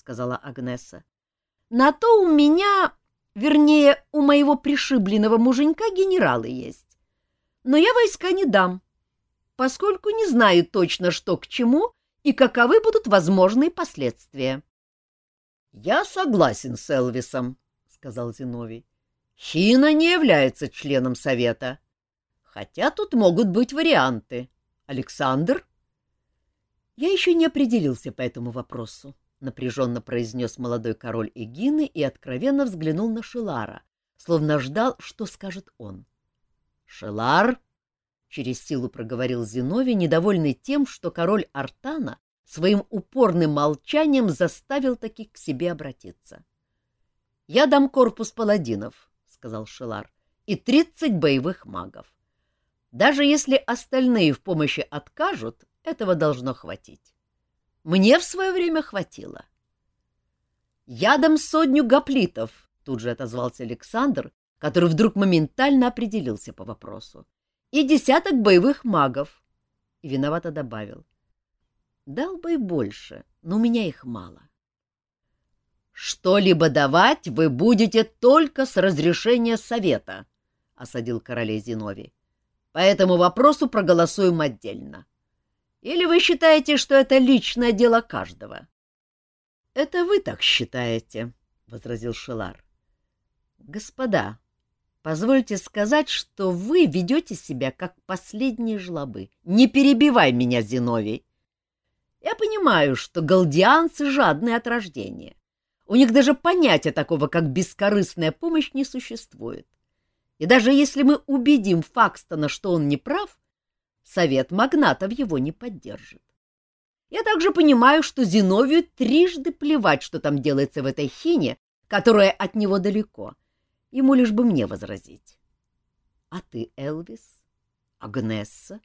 сказала Агнеса. — На то у меня, вернее, у моего пришибленного муженька генералы есть. Но я войска не дам, поскольку не знаю точно, что к чему и каковы будут возможные последствия. — Я согласен с Элвисом, — сказал Зиновий. — Хина не является членом совета. Хотя тут могут быть варианты. Александр? — Я еще не определился по этому вопросу, — напряженно произнес молодой король Эгины и откровенно взглянул на Шелара, словно ждал, что скажет он. — Шелар? — через силу проговорил Зиновий, недовольный тем, что король Артана своим упорным молчанием заставил таки к себе обратиться. — Я дам корпус паладинов, — сказал Шелар, — и тридцать боевых магов. Даже если остальные в помощи откажут, этого должно хватить. Мне в свое время хватило. — Я дам сотню гоплитов, — тут же отозвался Александр, который вдруг моментально определился по вопросу и десяток боевых магов. И виновато добавил. Дал бы и больше, но у меня их мало. Что-либо давать вы будете только с разрешения совета, — осадил королей Зиновий. По этому вопросу проголосуем отдельно. Или вы считаете, что это личное дело каждого? — Это вы так считаете, — возразил Шелар. — Господа, Позвольте сказать, что вы ведете себя как последние жлобы. Не перебивай меня, Зиновий. Я понимаю, что галдианцы жадные от рождения. У них даже понятия такого, как бескорыстная помощь, не существует. И даже если мы убедим Факстона, что он не прав, совет магнатов его не поддержит. Я также понимаю, что Зиновию трижды плевать, что там делается в этой хине, которая от него далеко — Ему лишь бы мне возразить. А ты, Элвис, Агнесса,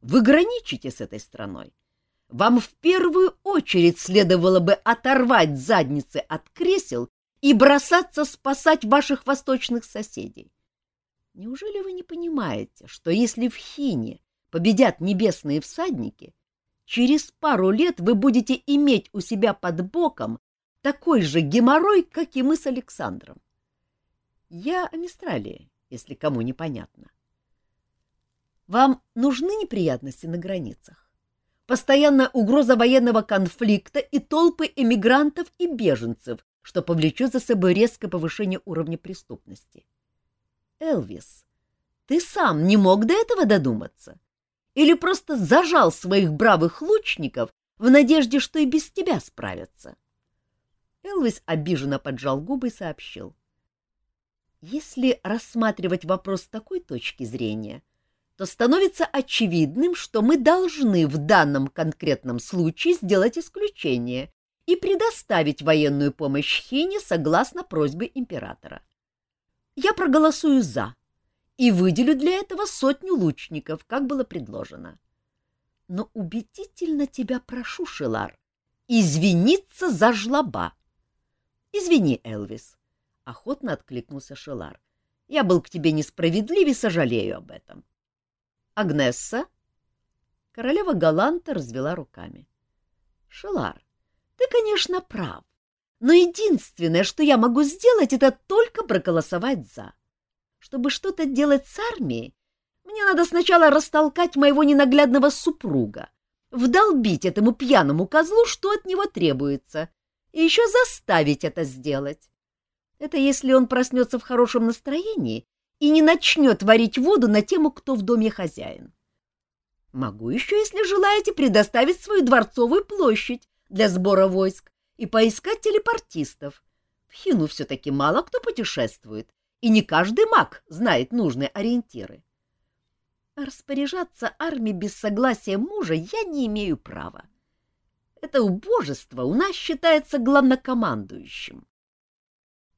вы граничите с этой страной. Вам в первую очередь следовало бы оторвать задницы от кресел и бросаться спасать ваших восточных соседей. Неужели вы не понимаете, что если в Хине победят небесные всадники, через пару лет вы будете иметь у себя под боком такой же геморрой, как и мы с Александром? Я о Мистралии, если кому непонятно. Вам нужны неприятности на границах? Постоянная угроза военного конфликта и толпы эмигрантов и беженцев, что повлечет за собой резкое повышение уровня преступности. Элвис, ты сам не мог до этого додуматься? Или просто зажал своих бравых лучников в надежде, что и без тебя справятся? Элвис обиженно поджал губы и сообщил. — если рассматривать вопрос с такой точки зрения, то становится очевидным, что мы должны в данном конкретном случае сделать исключение и предоставить военную помощь Хине согласно просьбе императора. Я проголосую «за» и выделю для этого сотню лучников, как было предложено. но убедительно тебя прошу, Шелар, извиниться за жлоба. — Извини, Элвис, — охотно откликнулся Шелар. — Я был к тебе несправедлив и сожалею об этом. — Агнесса? Королева галанта развела руками. — Шелар, ты, конечно, прав, но единственное, что я могу сделать, это только проголосовать «за». Чтобы что-то делать с армией, мне надо сначала растолкать моего ненаглядного супруга, вдолбить этому пьяному козлу, что от него требуется, и еще заставить это сделать. Это если он проснется в хорошем настроении и не начнет варить воду на тему, кто в доме хозяин. Могу еще, если желаете, предоставить свою дворцовую площадь для сбора войск и поискать телепортистов. В Хину все-таки мало кто путешествует, и не каждый маг знает нужные ориентиры. распоряжаться армией без согласия мужа я не имею права. Это убожество у нас считается главнокомандующим.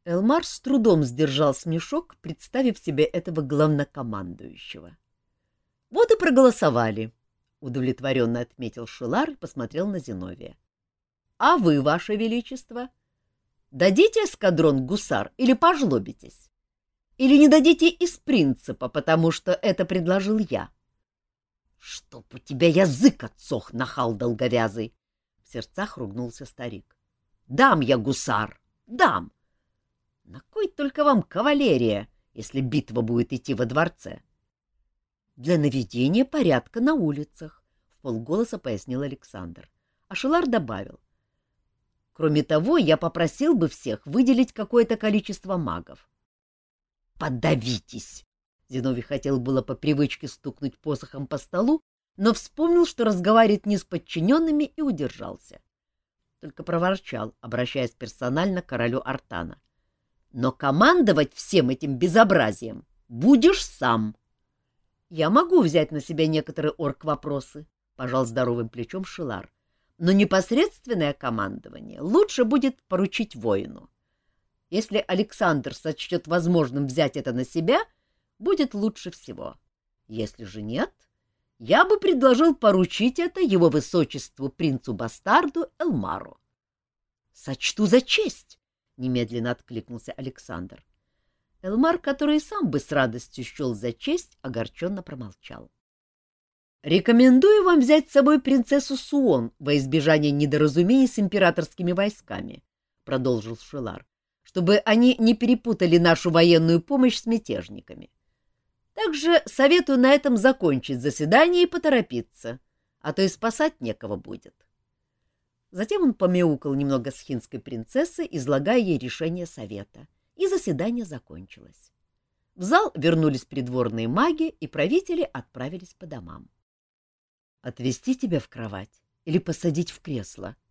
Элмар с трудом сдержал смешок, представив себе этого главнокомандующего. — Вот и проголосовали, — удовлетворенно отметил Шилар и посмотрел на Зиновия. — А вы, ваше величество, дадите эскадрон гусар или пожлобитесь? Или не дадите из принципа, потому что это предложил я? — Чтоб у тебя язык отсох, нахал долговязый! В сердцах ругнулся старик. — Дам я гусар, дам! На кой только вам кавалерия, если битва будет идти во дворце? — Для наведения порядка на улицах, — в полголоса пояснил Александр. А Шелар добавил. — Кроме того, я попросил бы всех выделить какое-то количество магов. — Подавитесь! Зиновий хотел было по привычке стукнуть посохом по столу, но вспомнил, что разговаривает не с подчиненными, и удержался. Только проворчал, обращаясь персонально к королю Артана. «Но командовать всем этим безобразием будешь сам!» «Я могу взять на себя некоторые орг-вопросы», — пожал здоровым плечом Шилар. «Но непосредственное командование лучше будет поручить воину. Если Александр сочтет возможным взять это на себя, будет лучше всего. Если же нет, я бы предложил поручить это его высочеству принцу-бастарду Элмару. — Сочту за честь! — немедленно откликнулся Александр. Элмар, который сам бы с радостью счел за честь, огорченно промолчал. — Рекомендую вам взять с собой принцессу Суон во избежание недоразумений с императорскими войсками, — продолжил Шелар, — чтобы они не перепутали нашу военную помощь с мятежниками. Также советую на этом закончить заседание и поторопиться, а то и спасать некого будет. Затем он помяукал немного с хинской принцессой, излагая ей решение совета, и заседание закончилось. В зал вернулись придворные маги, и правители отправились по домам. — Отвезти тебя в кровать или посадить в кресло? —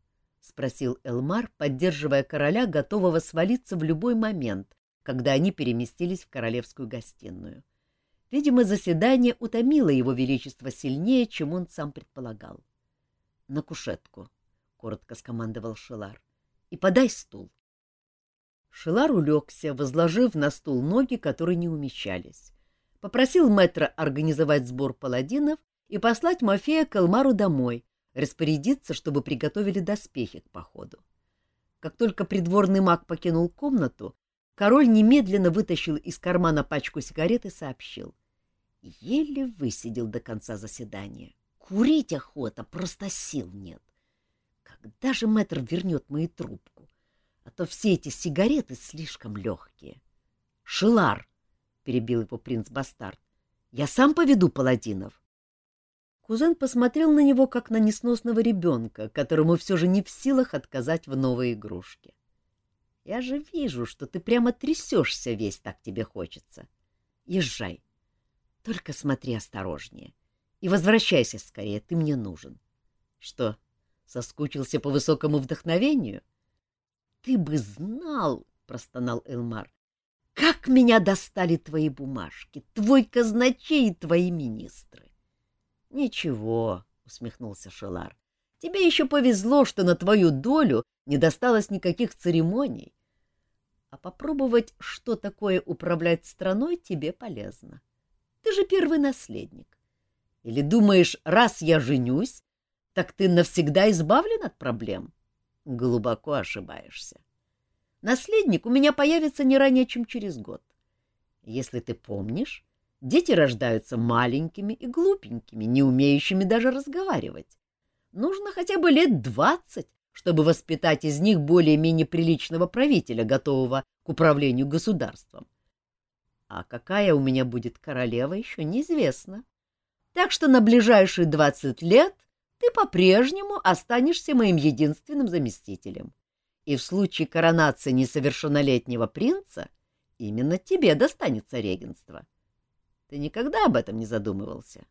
спросил Элмар, поддерживая короля, готового свалиться в любой момент, когда они переместились в королевскую гостиную. — Видимо, заседание утомило его величество сильнее, чем он сам предполагал. — На кушетку, — коротко скомандовал Шелар, — и подай стул. Шелар улегся, возложив на стул ноги, которые не умещались. Попросил мэтра организовать сбор паладинов и послать Мафея к Элмару домой, распорядиться, чтобы приготовили доспехи к походу. Как только придворный маг покинул комнату, Король немедленно вытащил из кармана пачку сигарет и сообщил. Еле высидел до конца заседания. Курить охота, просто сил нет. Когда же мэтр вернет мою трубку? А то все эти сигареты слишком легкие. — Шилар! — перебил его принц-бастард. — Я сам поведу паладинов. Кузен посмотрел на него, как на несносного ребенка, которому все же не в силах отказать в новой игрушке. Я же вижу, что ты прямо трясешься весь, так тебе хочется. Езжай. Только смотри осторожнее. И возвращайся скорее, ты мне нужен. Что, соскучился по высокому вдохновению? Ты бы знал, — простонал Элмар, — как меня достали твои бумажки, твой казначей и твои министры. Ничего, — усмехнулся Шелар, — тебе еще повезло, что на твою долю не досталось никаких церемоний а попробовать, что такое управлять страной, тебе полезно. Ты же первый наследник. Или думаешь, раз я женюсь, так ты навсегда избавлен от проблем? Глубоко ошибаешься. Наследник у меня появится не ранее, чем через год. Если ты помнишь, дети рождаются маленькими и глупенькими, не умеющими даже разговаривать. Нужно хотя бы лет двадцать, чтобы воспитать из них более-менее приличного правителя, готового к управлению государством. А какая у меня будет королева, еще неизвестно. Так что на ближайшие двадцать лет ты по-прежнему останешься моим единственным заместителем и в случае коронации несовершеннолетнего принца именно тебе достанется регенство. Ты никогда об этом не задумывался?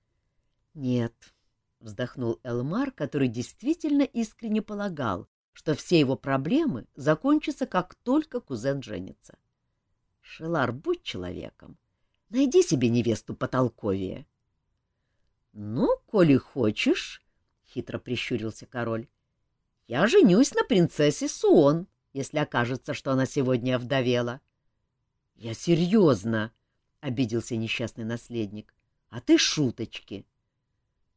— Нет, — вздохнул Элмар, который действительно искренне полагал, что все его проблемы закончатся, как только кузен женится. — Шелар, будь человеком, найди себе невесту потолковее. — Ну, коли хочешь, — хитро прищурился король, я женюсь на принцессе Суон, если окажется, что она сегодня овдовела. — Я серьезно, — обиделся несчастный наследник. — А ты шуточки.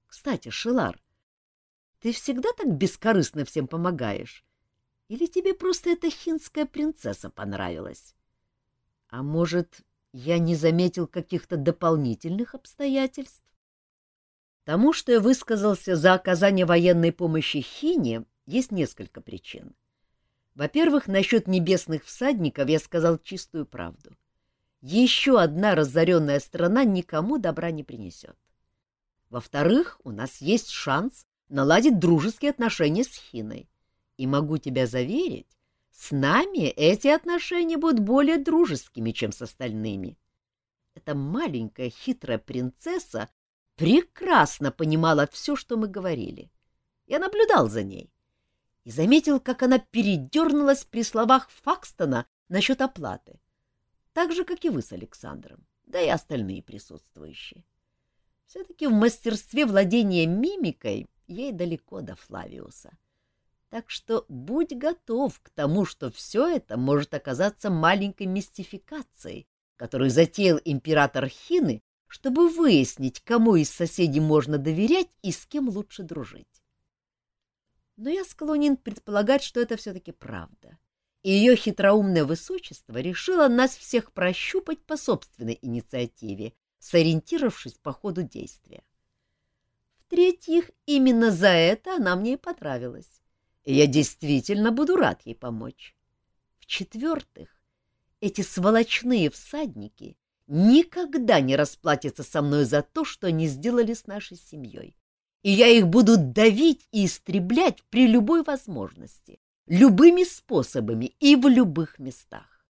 Кстати, Шилар, ты всегда так бескорыстно всем помогаешь? Или тебе просто эта хинская принцесса понравилась? А может, я не заметил каких-то дополнительных обстоятельств? Тому, что я высказался за оказание военной помощи Хине, есть несколько причин. Во-первых, насчет небесных всадников я сказал чистую правду. Еще одна разоренная страна никому добра не принесет. Во-вторых, у нас есть шанс наладить дружеские отношения с Хиной. И могу тебя заверить, с нами эти отношения будут более дружескими, чем с остальными. Эта маленькая хитрая принцесса прекрасно понимала все, что мы говорили. Я наблюдал за ней и заметил, как она передернулась при словах Факстона насчет оплаты, так же, как и вы с Александром, да и остальные присутствующие. Все-таки в мастерстве владения мимикой ей далеко до Флавиуса. Так что будь готов к тому, что все это может оказаться маленькой мистификацией, которую затеял император Хины, чтобы выяснить, кому из соседей можно доверять и с кем лучше дружить но я склонен предполагать, что это все-таки правда. И ее хитроумное высочество решило нас всех прощупать по собственной инициативе, сориентировавшись по ходу действия. В-третьих, именно за это она мне и понравилась, я действительно буду рад ей помочь. В-четвертых, эти сволочные всадники никогда не расплатятся со мной за то, что они сделали с нашей семьей и я их буду давить и истреблять при любой возможности, любыми способами и в любых местах.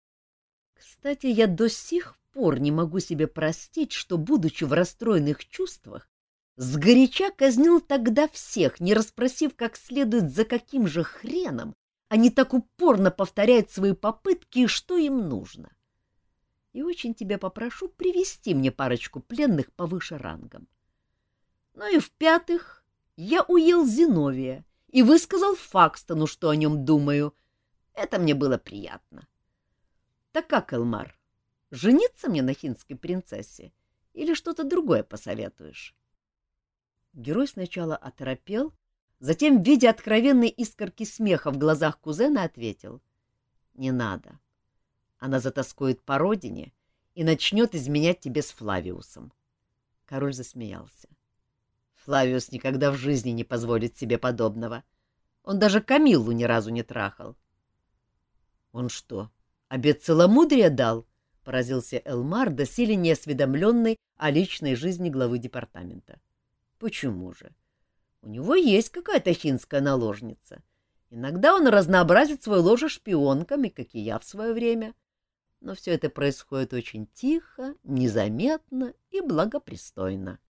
Кстати, я до сих пор не могу себе простить, что, будучи в расстроенных чувствах, сгоряча казнил тогда всех, не расспросив как следует, за каким же хреном они так упорно повторяют свои попытки и что им нужно. И очень тебя попрошу привести мне парочку пленных повыше рангом. Ну и в-пятых, я уел Зиновия и высказал Факстону, что о нем думаю. Это мне было приятно. Так как, Элмар, жениться мне на хинской принцессе или что-то другое посоветуешь? Герой сначала оторопел, затем, видя откровенные искорки смеха в глазах кузена, ответил. — Не надо. Она затаскует по родине и начнет изменять тебе с Флавиусом. Король засмеялся. — Флавиус никогда в жизни не позволит себе подобного. Он даже Камиллу ни разу не трахал. — Он что, обед целомудрия дал? — поразился Элмар, доселе неосведомленный о личной жизни главы департамента. — Почему же? У него есть какая-то хинская наложница. Иногда он разнообразит свое ложе шпионками, как и я в свое время. Но все это происходит очень тихо, незаметно и благопристойно. —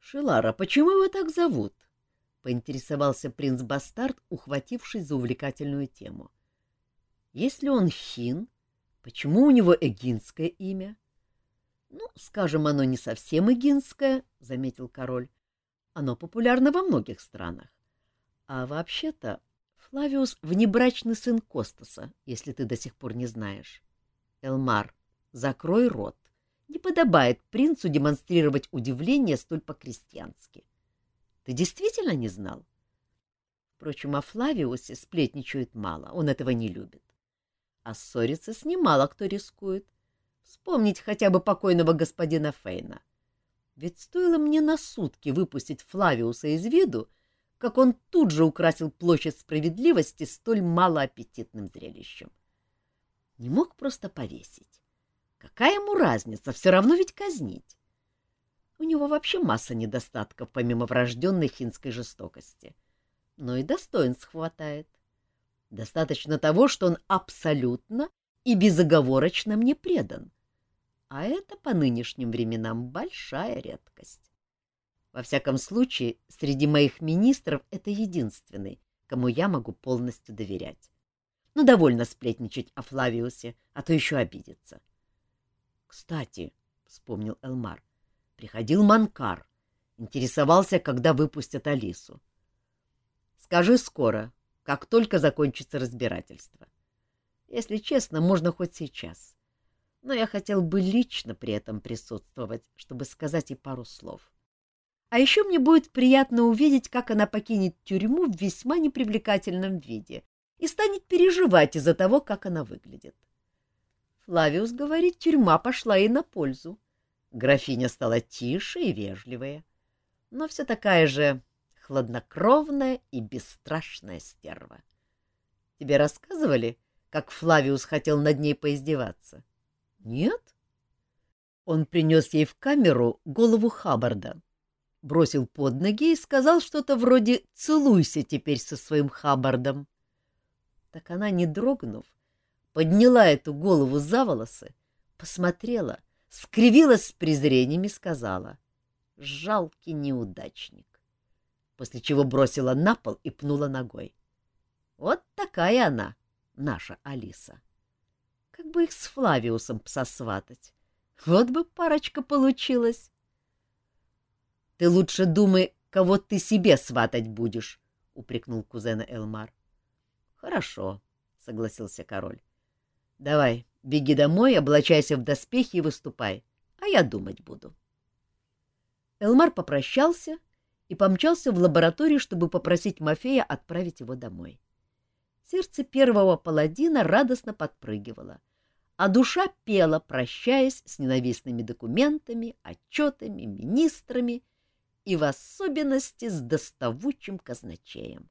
Шилара, почему его так зовут? — поинтересовался принц-бастард, ухватившись за увлекательную тему. — Если он хин, почему у него эгинское имя? — Ну, скажем, оно не совсем эгинское, — заметил король. — Оно популярно во многих странах. А вообще-то Флавиус — внебрачный сын Костаса, если ты до сих пор не знаешь. Элмар, закрой рот. Не подобает принцу демонстрировать удивление столь по-крестьянски. Ты действительно не знал? Впрочем, о Флавиусе сплетничают мало, он этого не любит. А ссориться с ним мало кто рискует. Вспомнить хотя бы покойного господина Фейна. Ведь стоило мне на сутки выпустить Флавиуса из виду, как он тут же украсил площадь справедливости столь малоаппетитным зрелищем. Не мог просто повесить. Какая ему разница, все равно ведь казнить. У него вообще масса недостатков, помимо врожденной хинской жестокости. Но и достоинств хватает. Достаточно того, что он абсолютно и безоговорочно мне предан. А это по нынешним временам большая редкость. Во всяком случае, среди моих министров это единственный, кому я могу полностью доверять. Ну, довольно сплетничать о Флавиусе, а то еще обидится. — Кстати, — вспомнил Элмар, — приходил Манкар, интересовался, когда выпустят Алису. — Скажи скоро, как только закончится разбирательство. Если честно, можно хоть сейчас. Но я хотел бы лично при этом присутствовать, чтобы сказать ей пару слов. А еще мне будет приятно увидеть, как она покинет тюрьму в весьма непривлекательном виде и станет переживать из-за того, как она выглядит. Флавиус говорит, тюрьма пошла ей на пользу. Графиня стала тише и вежливая, но все такая же хладнокровная и бесстрашная стерва. Тебе рассказывали, как Флавиус хотел над ней поиздеваться? Нет? Он принес ей в камеру голову Хаббарда, бросил под ноги и сказал что-то вроде «целуйся теперь со своим Хаббардом». Так она, не дрогнув, подняла эту голову за волосы, посмотрела, скривилась с презрением и сказала «жалкий неудачник», после чего бросила на пол и пнула ногой. Вот такая она, наша Алиса. Как бы их с Флавиусом сосватать? Вот бы парочка получилась. — Ты лучше думай, кого ты себе сватать будешь, — упрекнул кузена Элмар. Хорошо, — согласился король. — Давай, беги домой, облачайся в доспехи и выступай, а я думать буду. Элмар попрощался и помчался в лабораторию, чтобы попросить Мафея отправить его домой. Сердце первого паладина радостно подпрыгивало, а душа пела, прощаясь с ненавистными документами, отчетами, министрами и в особенности с доставучим казначеем.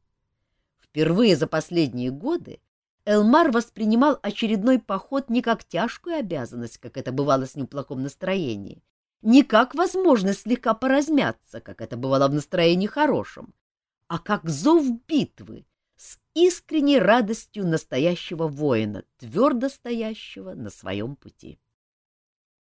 Впервые за последние годы Элмар воспринимал очередной поход не как тяжкую обязанность, как это бывало с ним в плохом настроении, не как возможность слегка поразмяться, как это бывало в настроении хорошем, а как зов битвы с искренней радостью настоящего воина, твердо стоящего на своем пути.